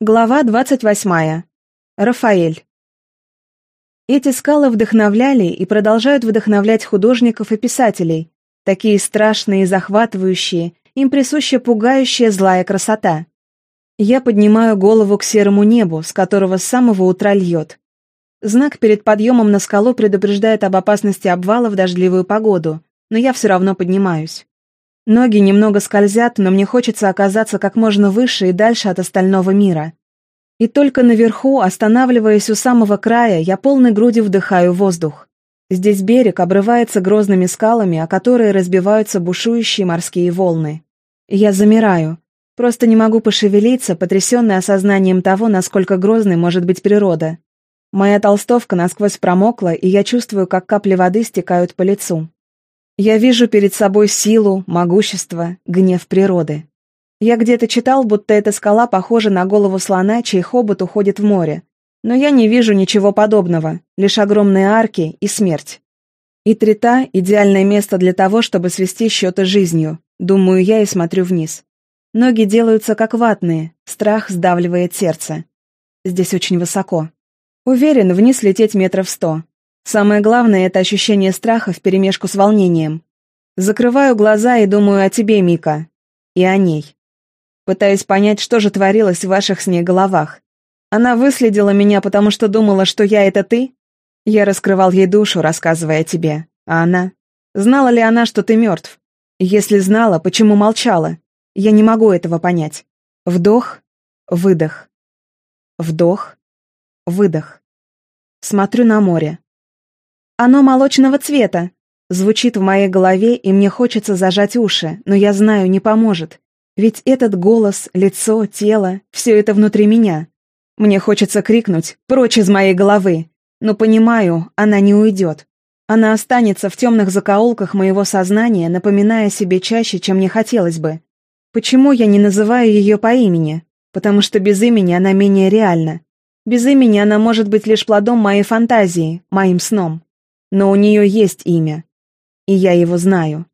Глава 28. Рафаэль. Эти скалы вдохновляли и продолжают вдохновлять художников и писателей. Такие страшные и захватывающие, им присуща пугающая злая красота. Я поднимаю голову к серому небу, с которого с самого утра льет. Знак перед подъемом на скалу предупреждает об опасности обвала в дождливую погоду, но я все равно поднимаюсь. Ноги немного скользят, но мне хочется оказаться как можно выше и дальше от остального мира. И только наверху, останавливаясь у самого края, я полной грудью вдыхаю воздух. Здесь берег обрывается грозными скалами, о которые разбиваются бушующие морские волны. Я замираю. Просто не могу пошевелиться, потрясенный осознанием того, насколько грозной может быть природа. Моя толстовка насквозь промокла, и я чувствую, как капли воды стекают по лицу. Я вижу перед собой силу, могущество, гнев природы. Я где-то читал, будто эта скала похожа на голову слона, чей хобот уходит в море. Но я не вижу ничего подобного, лишь огромные арки и смерть. И Трита — идеальное место для того, чтобы свести счеты жизнью, думаю я и смотрю вниз. Ноги делаются как ватные, страх сдавливает сердце. Здесь очень высоко. Уверен, вниз лететь метров сто. Самое главное — это ощущение страха вперемешку с волнением. Закрываю глаза и думаю о тебе, Мика. И о ней. Пытаюсь понять, что же творилось в ваших с ней головах. Она выследила меня, потому что думала, что я — это ты? Я раскрывал ей душу, рассказывая о тебе. А она? Знала ли она, что ты мертв? Если знала, почему молчала? Я не могу этого понять. Вдох, выдох. Вдох, выдох. Смотрю на море. «Оно молочного цвета!» Звучит в моей голове, и мне хочется зажать уши, но я знаю, не поможет. Ведь этот голос, лицо, тело — все это внутри меня. Мне хочется крикнуть «Прочь из моей головы!» Но понимаю, она не уйдет. Она останется в темных закоулках моего сознания, напоминая себе чаще, чем мне хотелось бы. Почему я не называю ее по имени? Потому что без имени она менее реальна. Без имени она может быть лишь плодом моей фантазии, моим сном. Но у нее есть имя. И я его знаю.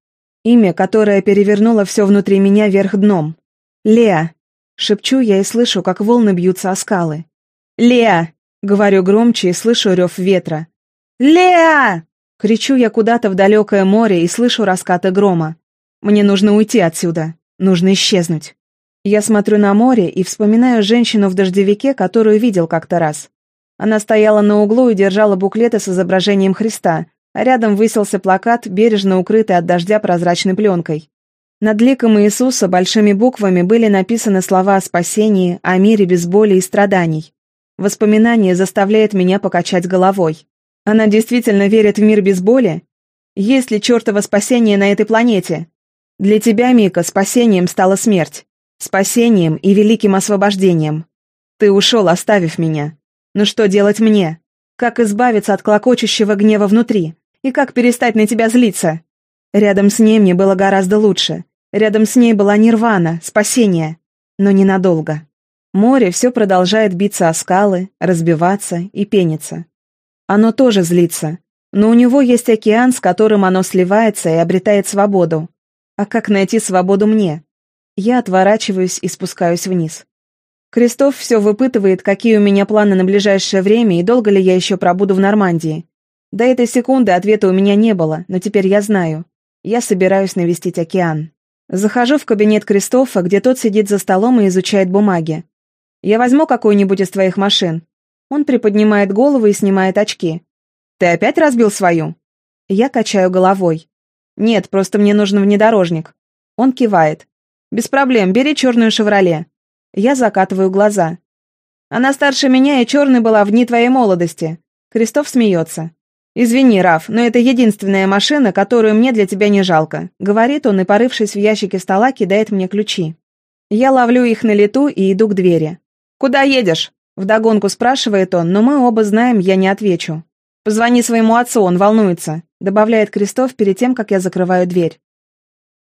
Имя, которое перевернуло все внутри меня вверх дном. Леа. Шепчу я и слышу, как волны бьются о скалы. «Леа!» — говорю громче и слышу рев ветра. «Леа!» — кричу я куда-то в далекое море и слышу раскаты грома. Мне нужно уйти отсюда. Нужно исчезнуть. Я смотрю на море и вспоминаю женщину в дождевике, которую видел как-то раз. Она стояла на углу и держала буклеты с изображением Христа, а рядом высился плакат, бережно укрытый от дождя прозрачной пленкой. Над ликом Иисуса большими буквами были написаны слова о спасении, о мире без боли и страданий. Воспоминание заставляет меня покачать головой. Она действительно верит в мир без боли? Есть ли чертово спасение на этой планете? Для тебя, Мика, спасением стала смерть. Спасением и великим освобождением. Ты ушел, оставив меня. Но что делать мне? Как избавиться от клокочущего гнева внутри? И как перестать на тебя злиться? Рядом с ней мне было гораздо лучше. Рядом с ней была нирвана, спасение. Но ненадолго. Море все продолжает биться о скалы, разбиваться и пениться. Оно тоже злится, но у него есть океан, с которым оно сливается и обретает свободу. А как найти свободу мне? Я отворачиваюсь и спускаюсь вниз. Крестов все выпытывает, какие у меня планы на ближайшее время и долго ли я еще пробуду в Нормандии. До этой секунды ответа у меня не было, но теперь я знаю. Я собираюсь навестить океан. Захожу в кабинет Кристофа, где тот сидит за столом и изучает бумаги. «Я возьму какую-нибудь из твоих машин». Он приподнимает голову и снимает очки. «Ты опять разбил свою?» Я качаю головой. «Нет, просто мне нужен внедорожник». Он кивает. «Без проблем, бери черную «Шевроле». Я закатываю глаза. Она старше меня и черной была в дни твоей молодости. Крестов смеется. «Извини, Раф, но это единственная машина, которую мне для тебя не жалко», — говорит он и, порывшись в ящике стола, кидает мне ключи. Я ловлю их на лету и иду к двери. «Куда едешь?» — вдогонку спрашивает он, но мы оба знаем, я не отвечу. «Позвони своему отцу, он волнуется», — добавляет Крестов перед тем, как я закрываю дверь.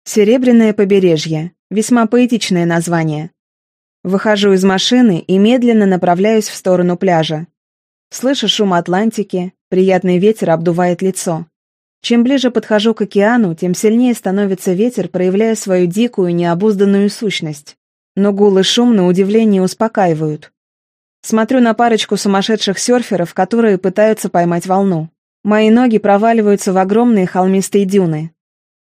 «Серебряное побережье» — весьма поэтичное название. Выхожу из машины и медленно направляюсь в сторону пляжа. Слышу шум Атлантики, приятный ветер обдувает лицо. Чем ближе подхожу к океану, тем сильнее становится ветер, проявляя свою дикую, необузданную сущность. Но гул и шум на удивление успокаивают. Смотрю на парочку сумасшедших серферов, которые пытаются поймать волну. Мои ноги проваливаются в огромные холмистые дюны.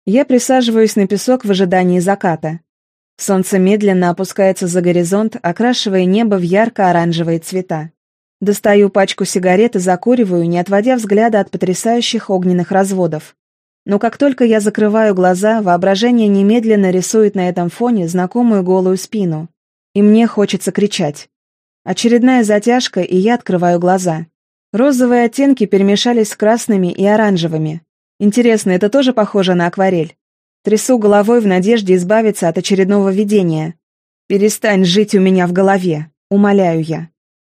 Я присаживаюсь на песок в ожидании заката. Солнце медленно опускается за горизонт, окрашивая небо в ярко-оранжевые цвета. Достаю пачку сигарет и закуриваю, не отводя взгляда от потрясающих огненных разводов. Но как только я закрываю глаза, воображение немедленно рисует на этом фоне знакомую голую спину. И мне хочется кричать. Очередная затяжка, и я открываю глаза. Розовые оттенки перемешались с красными и оранжевыми. Интересно, это тоже похоже на акварель? Трясу головой в надежде избавиться от очередного видения. «Перестань жить у меня в голове», — умоляю я.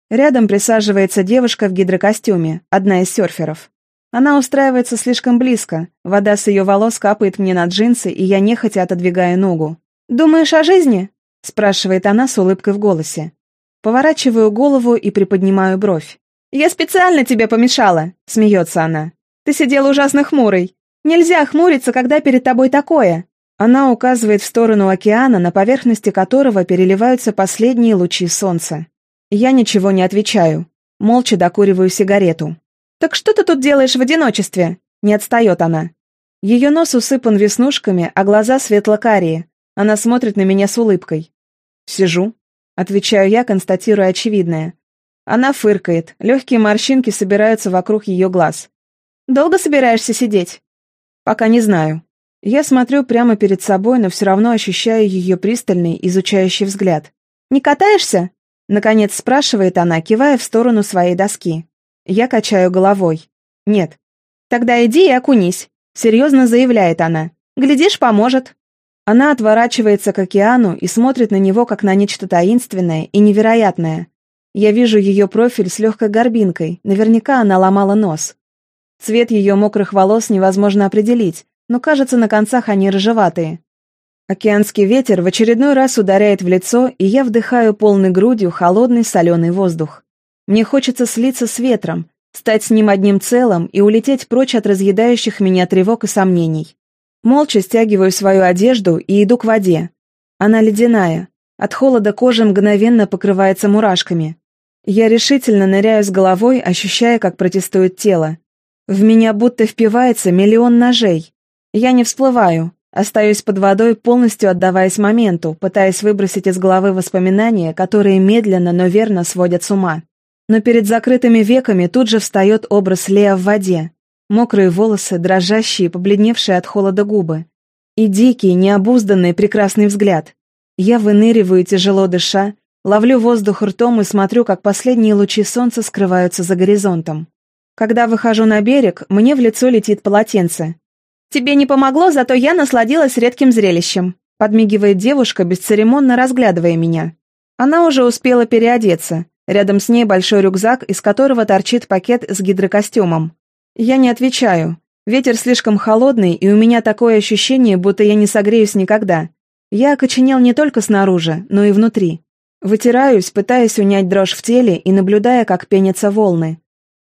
Рядом присаживается девушка в гидрокостюме, одна из серферов. Она устраивается слишком близко, вода с ее волос капает мне на джинсы, и я нехотя отодвигаю ногу. «Думаешь о жизни?» — спрашивает она с улыбкой в голосе. Поворачиваю голову и приподнимаю бровь. «Я специально тебе помешала!» — смеется она. «Ты сидел ужасно хмурый. Нельзя хмуриться, когда перед тобой такое!» Она указывает в сторону океана, на поверхности которого переливаются последние лучи солнца. Я ничего не отвечаю. Молча докуриваю сигарету. «Так что ты тут делаешь в одиночестве?» Не отстает она. Ее нос усыпан веснушками, а глаза светло-карие. Она смотрит на меня с улыбкой. «Сижу», — отвечаю я, констатируя очевидное. Она фыркает, легкие морщинки собираются вокруг ее глаз. «Долго собираешься сидеть?» «Пока не знаю». Я смотрю прямо перед собой, но все равно ощущаю ее пристальный, изучающий взгляд. «Не катаешься?» Наконец спрашивает она, кивая в сторону своей доски. Я качаю головой. «Нет». «Тогда иди и окунись», — серьезно заявляет она. «Глядишь, поможет». Она отворачивается к океану и смотрит на него, как на нечто таинственное и невероятное. Я вижу ее профиль с легкой горбинкой, наверняка она ломала нос. Цвет ее мокрых волос невозможно определить, но кажется, на концах они рыжеватые. Океанский ветер в очередной раз ударяет в лицо, и я вдыхаю полной грудью холодный соленый воздух. Мне хочется слиться с ветром, стать с ним одним целым и улететь прочь от разъедающих меня тревог и сомнений. Молча стягиваю свою одежду и иду к воде. Она ледяная. От холода кожа мгновенно покрывается мурашками. Я решительно ныряю с головой, ощущая, как протестует тело. В меня будто впивается миллион ножей. Я не всплываю, Остаюсь под водой, полностью отдаваясь моменту, пытаясь выбросить из головы воспоминания, которые медленно, но верно сводят с ума. Но перед закрытыми веками тут же встает образ Лея в воде. Мокрые волосы, дрожащие, побледневшие от холода губы. И дикий, необузданный, прекрасный взгляд. Я выныриваю, тяжело дыша, ловлю воздух ртом и смотрю, как последние лучи солнца скрываются за горизонтом. Когда выхожу на берег, мне в лицо летит полотенце. «Тебе не помогло, зато я насладилась редким зрелищем», подмигивает девушка, бесцеремонно разглядывая меня. Она уже успела переодеться. Рядом с ней большой рюкзак, из которого торчит пакет с гидрокостюмом. Я не отвечаю. Ветер слишком холодный, и у меня такое ощущение, будто я не согреюсь никогда. Я окоченел не только снаружи, но и внутри. Вытираюсь, пытаясь унять дрожь в теле и наблюдая, как пенятся волны.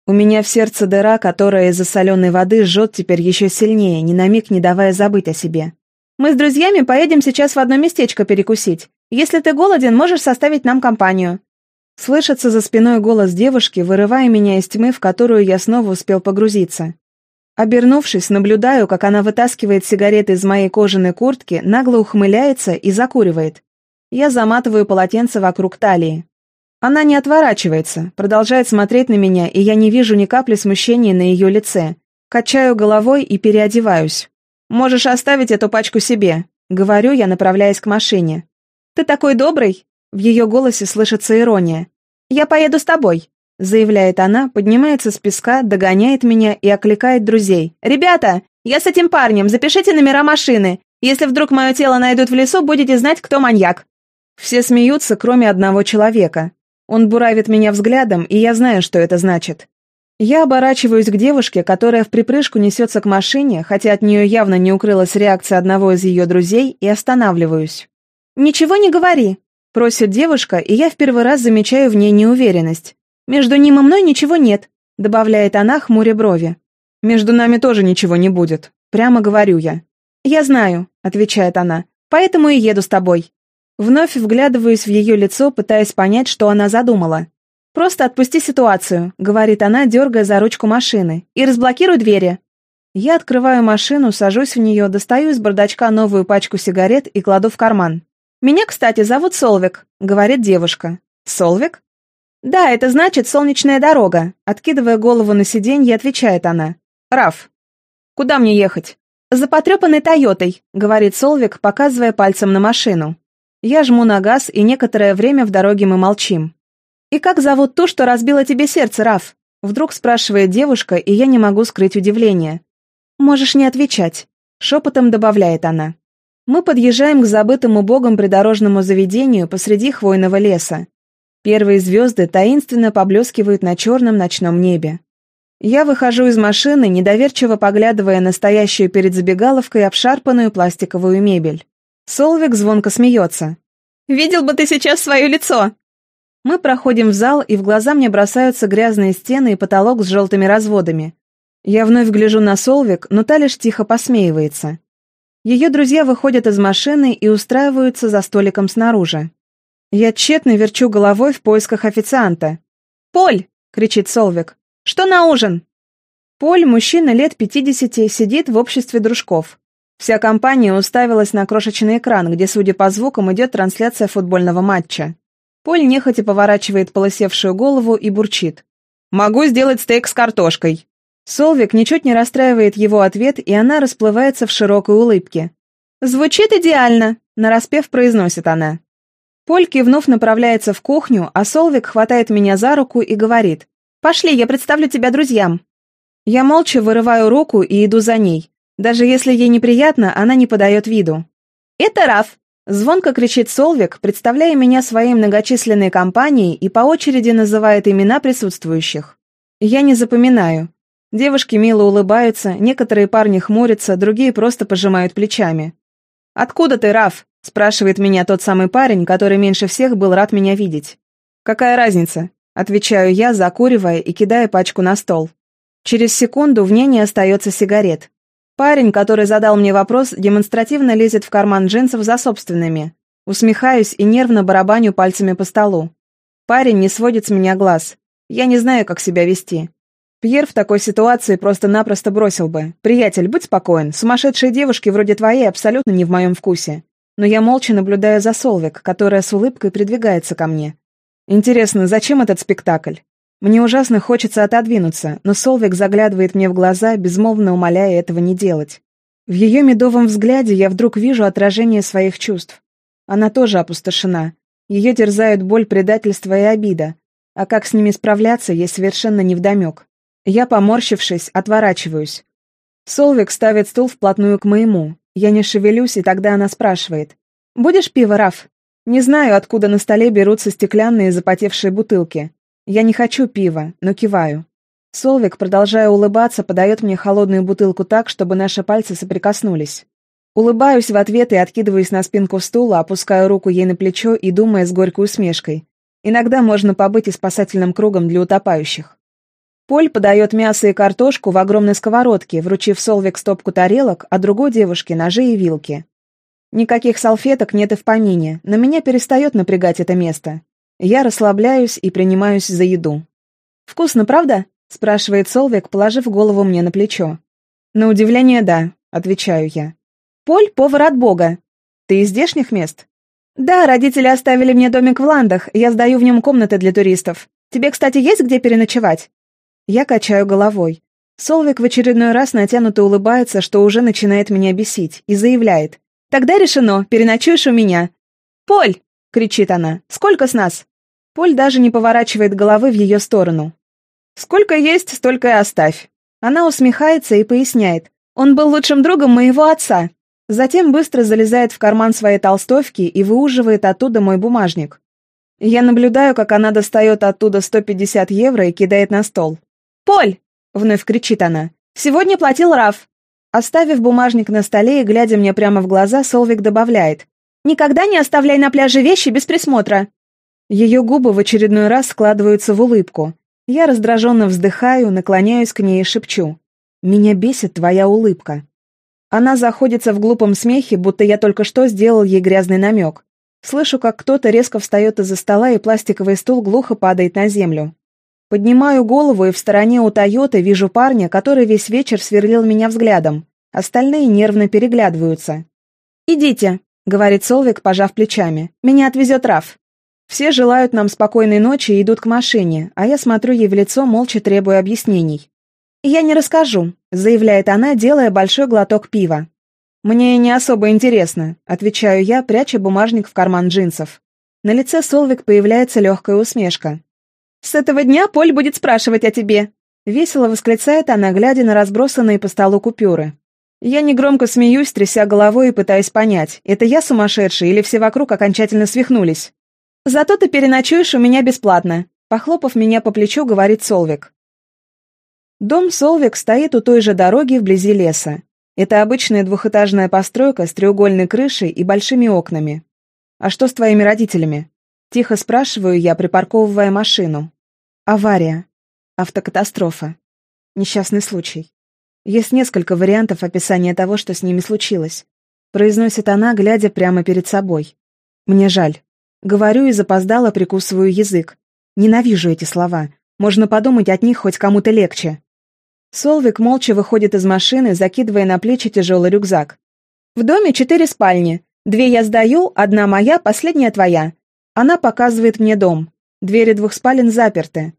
У меня в сердце дыра, которая из-за соленой воды жжет теперь еще сильнее, ни на миг не давая забыть о себе. Мы с друзьями поедем сейчас в одно местечко перекусить. Если ты голоден, можешь составить нам компанию. Слышится за спиной голос девушки, вырывая меня из тьмы, в которую я снова успел погрузиться. Обернувшись, наблюдаю, как она вытаскивает сигареты из моей кожаной куртки, нагло ухмыляется и закуривает. Я заматываю полотенце вокруг талии. Она не отворачивается, продолжает смотреть на меня, и я не вижу ни капли смущения на ее лице. Качаю головой и переодеваюсь. «Можешь оставить эту пачку себе», — говорю я, направляясь к машине. «Ты такой добрый?» В ее голосе слышится ирония. «Я поеду с тобой», — заявляет она, поднимается с песка, догоняет меня и окликает друзей. «Ребята, я с этим парнем, запишите номера машины. Если вдруг мое тело найдут в лесу, будете знать, кто маньяк». Все смеются, кроме одного человека. Он буравит меня взглядом, и я знаю, что это значит. Я оборачиваюсь к девушке, которая в припрыжку несется к машине, хотя от нее явно не укрылась реакция одного из ее друзей, и останавливаюсь. «Ничего не говори», — просит девушка, и я в первый раз замечаю в ней неуверенность. «Между ним и мной ничего нет», — добавляет она, хмуря брови. «Между нами тоже ничего не будет», — прямо говорю я. «Я знаю», — отвечает она, — «поэтому и еду с тобой». Вновь вглядываюсь в ее лицо, пытаясь понять, что она задумала. «Просто отпусти ситуацию», — говорит она, дергая за ручку машины, — «и разблокируй двери». Я открываю машину, сажусь в нее, достаю из бардачка новую пачку сигарет и кладу в карман. «Меня, кстати, зовут Солвик», — говорит девушка. «Солвик?» «Да, это значит солнечная дорога», — откидывая голову на сиденье, отвечает она. «Раф, куда мне ехать?» «За потрепанной Тойотой», — говорит Солвик, показывая пальцем на машину. Я жму на газ, и некоторое время в дороге мы молчим. «И как зовут ту, что разбила тебе сердце, Раф?» Вдруг спрашивает девушка, и я не могу скрыть удивление. «Можешь не отвечать», — шепотом добавляет она. Мы подъезжаем к забытому богом придорожному заведению посреди хвойного леса. Первые звезды таинственно поблескивают на черном ночном небе. Я выхожу из машины, недоверчиво поглядывая на стоящую перед забегаловкой обшарпанную пластиковую мебель. Солвик звонко смеется. «Видел бы ты сейчас свое лицо!» Мы проходим в зал, и в глаза мне бросаются грязные стены и потолок с желтыми разводами. Я вновь гляжу на Солвик, но та лишь тихо посмеивается. Ее друзья выходят из машины и устраиваются за столиком снаружи. Я тщетно верчу головой в поисках официанта. «Поль!» — кричит Солвик. «Что на ужин?» Поль, мужчина лет пятидесяти, сидит в обществе дружков. Вся компания уставилась на крошечный экран, где, судя по звукам, идет трансляция футбольного матча. Поль нехотя поворачивает полосевшую голову и бурчит. «Могу сделать стейк с картошкой». Солвик ничуть не расстраивает его ответ, и она расплывается в широкой улыбке. «Звучит идеально!» — нараспев произносит она. Поль, кивнув, направляется в кухню, а Солвик хватает меня за руку и говорит. «Пошли, я представлю тебя друзьям». Я молча вырываю руку и иду за ней. Даже если ей неприятно, она не подает виду. «Это Раф!» — звонко кричит Солвик, представляя меня своей многочисленной компанией и по очереди называет имена присутствующих. Я не запоминаю. Девушки мило улыбаются, некоторые парни хмурятся, другие просто пожимают плечами. «Откуда ты, Раф?» – спрашивает меня тот самый парень, который меньше всех был рад меня видеть. «Какая разница?» – отвечаю я, закуривая и кидая пачку на стол. Через секунду в ней не остается сигарет. Парень, который задал мне вопрос, демонстративно лезет в карман джинсов за собственными. Усмехаюсь и нервно барабаню пальцами по столу. Парень не сводит с меня глаз. Я не знаю, как себя вести. Пьер в такой ситуации просто-напросто бросил бы. «Приятель, будь спокоен, сумасшедшие девушки вроде твоей абсолютно не в моем вкусе». Но я молча наблюдаю за Солвик, которая с улыбкой придвигается ко мне. Интересно, зачем этот спектакль? Мне ужасно хочется отодвинуться, но Солвик заглядывает мне в глаза, безмолвно умоляя этого не делать. В ее медовом взгляде я вдруг вижу отражение своих чувств. Она тоже опустошена. Ее терзают боль, предательство и обида. А как с ними справляться, ей совершенно невдомек. Я, поморщившись, отворачиваюсь. Солвик ставит стул вплотную к моему. Я не шевелюсь, и тогда она спрашивает. «Будешь пиво, Раф?» Не знаю, откуда на столе берутся стеклянные запотевшие бутылки. Я не хочу пива, но киваю. Солвик, продолжая улыбаться, подает мне холодную бутылку так, чтобы наши пальцы соприкоснулись. Улыбаюсь в ответ и откидываюсь на спинку стула, опускаю руку ей на плечо и думая с горькой усмешкой. Иногда можно побыть и спасательным кругом для утопающих. Поль подает мясо и картошку в огромной сковородке, вручив Солвик стопку тарелок, а другой девушке ножи и вилки. Никаких салфеток нет и в помине, но меня перестает напрягать это место. Я расслабляюсь и принимаюсь за еду. «Вкусно, правда?» – спрашивает Солвик, положив голову мне на плечо. «На удивление, да», – отвечаю я. «Поль – повар от бога. Ты из здешних мест?» «Да, родители оставили мне домик в Ландах, я сдаю в нем комнаты для туристов. Тебе, кстати, есть где переночевать?» Я качаю головой. Солвик в очередной раз натянуто улыбается, что уже начинает меня бесить, и заявляет. «Тогда решено, переночуешь у меня». «Поль!» — кричит она. «Сколько с нас?» Поль даже не поворачивает головы в ее сторону. «Сколько есть, столько и оставь». Она усмехается и поясняет. «Он был лучшим другом моего отца». Затем быстро залезает в карман своей толстовки и выуживает оттуда мой бумажник. Я наблюдаю, как она достает оттуда 150 евро и кидает на стол. «Поль!» — вновь кричит она. «Сегодня платил Раф!» Оставив бумажник на столе и глядя мне прямо в глаза, Солвик добавляет. «Никогда не оставляй на пляже вещи без присмотра!» Ее губы в очередной раз складываются в улыбку. Я раздраженно вздыхаю, наклоняюсь к ней и шепчу. «Меня бесит твоя улыбка». Она заходится в глупом смехе, будто я только что сделал ей грязный намек. Слышу, как кто-то резко встает из-за стола, и пластиковый стул глухо падает на землю. Поднимаю голову, и в стороне у Тойоты вижу парня, который весь вечер сверлил меня взглядом. Остальные нервно переглядываются. «Идите», — говорит Солвик, пожав плечами. «Меня отвезет Раф». Все желают нам спокойной ночи и идут к машине, а я смотрю ей в лицо, молча требуя объяснений. «Я не расскажу», — заявляет она, делая большой глоток пива. «Мне не особо интересно», — отвечаю я, пряча бумажник в карман джинсов. На лице Солвик появляется легкая усмешка. «С этого дня Поль будет спрашивать о тебе», — весело восклицает она, глядя на разбросанные по столу купюры. Я негромко смеюсь, тряся головой и пытаясь понять, это я сумасшедший или все вокруг окончательно свихнулись. «Зато ты переночуешь у меня бесплатно», — похлопав меня по плечу, говорит Солвик. Дом Солвик стоит у той же дороги вблизи леса. Это обычная двухэтажная постройка с треугольной крышей и большими окнами. «А что с твоими родителями?» Тихо спрашиваю я, припарковывая машину. Авария. Автокатастрофа. Несчастный случай. Есть несколько вариантов описания того, что с ними случилось. Произносит она, глядя прямо перед собой. Мне жаль. Говорю и запоздало прикусываю язык. Ненавижу эти слова. Можно подумать, от них хоть кому-то легче. Солвик молча выходит из машины, закидывая на плечи тяжелый рюкзак. «В доме четыре спальни. Две я сдаю, одна моя, последняя твоя. Она показывает мне дом. Двери двух спален заперты.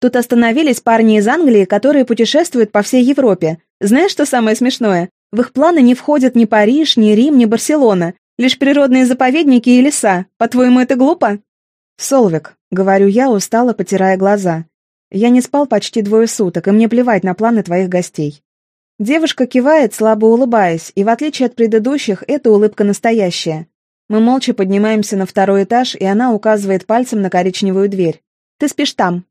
Тут остановились парни из Англии, которые путешествуют по всей Европе. Знаешь, что самое смешное? В их планы не входят ни Париж, ни Рим, ни Барселона. Лишь природные заповедники и леса. По-твоему, это глупо?» «Солвик», — говорю я, устало потирая глаза. Я не спал почти двое суток, и мне плевать на планы твоих гостей. Девушка кивает, слабо улыбаясь, и в отличие от предыдущих, эта улыбка настоящая. Мы молча поднимаемся на второй этаж, и она указывает пальцем на коричневую дверь. «Ты спишь там».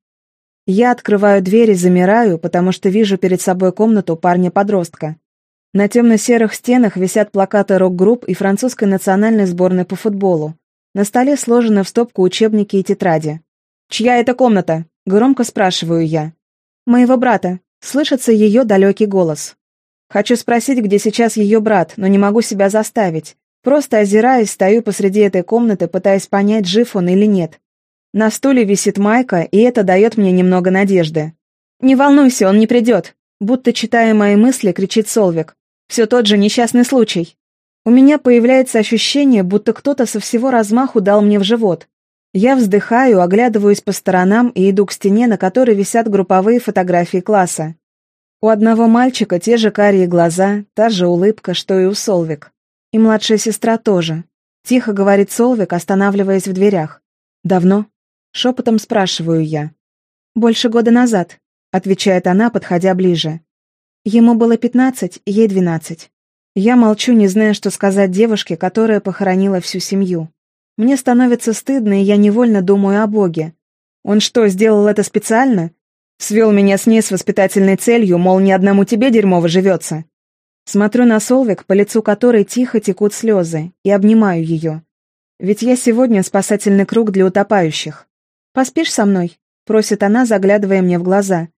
Я открываю дверь и замираю, потому что вижу перед собой комнату парня-подростка. На темно-серых стенах висят плакаты рок-групп и французской национальной сборной по футболу. На столе сложены в стопку учебники и тетради. «Чья это комната?» Громко спрашиваю я. «Моего брата», — слышится ее далекий голос. Хочу спросить, где сейчас ее брат, но не могу себя заставить. Просто озираясь, стою посреди этой комнаты, пытаясь понять, жив он или нет. На стуле висит майка, и это дает мне немного надежды. «Не волнуйся, он не придет», будто читая мои мысли, кричит Солвик. «Все тот же несчастный случай». У меня появляется ощущение, будто кто-то со всего размаху дал мне в живот. Я вздыхаю, оглядываюсь по сторонам и иду к стене, на которой висят групповые фотографии класса. У одного мальчика те же карие глаза, та же улыбка, что и у Солвик. И младшая сестра тоже. Тихо говорит Солвик, останавливаясь в дверях. «Давно?» Шепотом спрашиваю я. «Больше года назад», — отвечает она, подходя ближе. Ему было пятнадцать, ей двенадцать. Я молчу, не зная, что сказать девушке, которая похоронила всю семью. Мне становится стыдно, и я невольно думаю о Боге. Он что, сделал это специально? Свел меня с ней с воспитательной целью, мол, ни одному тебе дерьмово живется. Смотрю на Солвик, по лицу которой тихо текут слезы, и обнимаю ее. Ведь я сегодня спасательный круг для утопающих. «Поспишь со мной?» — просит она, заглядывая мне в глаза.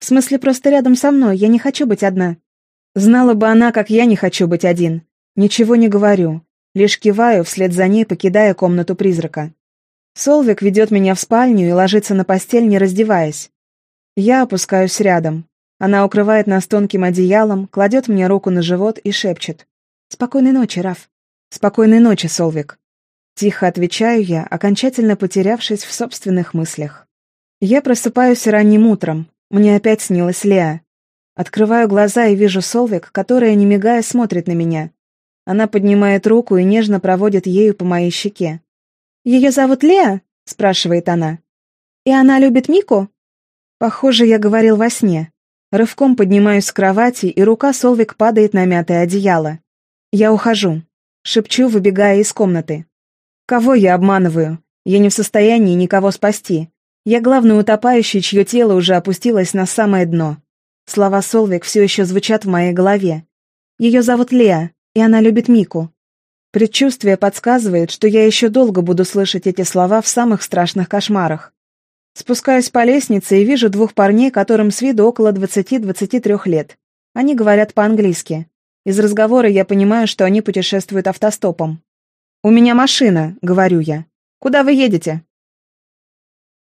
«В смысле, просто рядом со мной, я не хочу быть одна». Знала бы она, как я не хочу быть один. Ничего не говорю. Лишь киваю, вслед за ней покидая комнату призрака. Солвик ведет меня в спальню и ложится на постель, не раздеваясь. Я опускаюсь рядом. Она укрывает нас тонким одеялом, кладет мне руку на живот и шепчет. «Спокойной ночи, Раф». «Спокойной ночи, Солвик». Тихо отвечаю я, окончательно потерявшись в собственных мыслях. Я просыпаюсь ранним утром. Мне опять снилась Леа. Открываю глаза и вижу Солвик, которая, не мигая, смотрит на меня. Она поднимает руку и нежно проводит ею по моей щеке. «Ее зовут Леа?» — спрашивает она. «И она любит Мику?» Похоже, я говорил во сне. Рывком поднимаюсь с кровати, и рука Солвик падает на мятое одеяло. Я ухожу. Шепчу, выбегая из комнаты. Кого я обманываю? Я не в состоянии никого спасти. Я главный утопающий, чье тело уже опустилось на самое дно. Слова Солвик все еще звучат в моей голове. Ее зовут Леа, и она любит Мику. Предчувствие подсказывает, что я еще долго буду слышать эти слова в самых страшных кошмарах. Спускаюсь по лестнице и вижу двух парней, которым с виду около 20-23 лет. Они говорят по-английски. Из разговора я понимаю, что они путешествуют автостопом. «У меня машина», — говорю я. «Куда вы едете?»